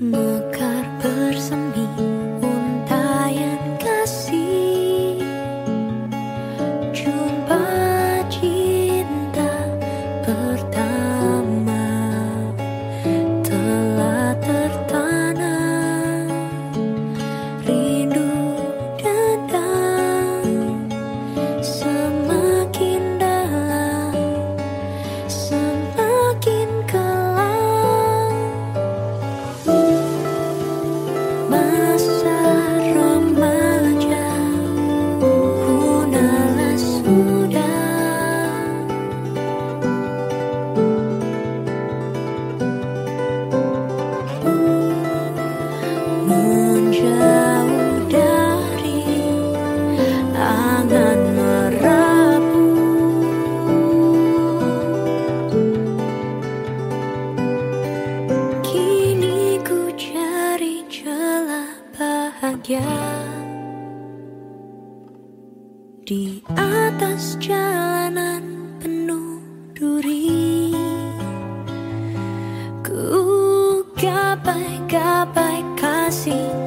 Mekar bersemi untayan kasih. Jumpa cinta bahagia Di atas jalanan penuh duri. Ku gapai-gapai kasih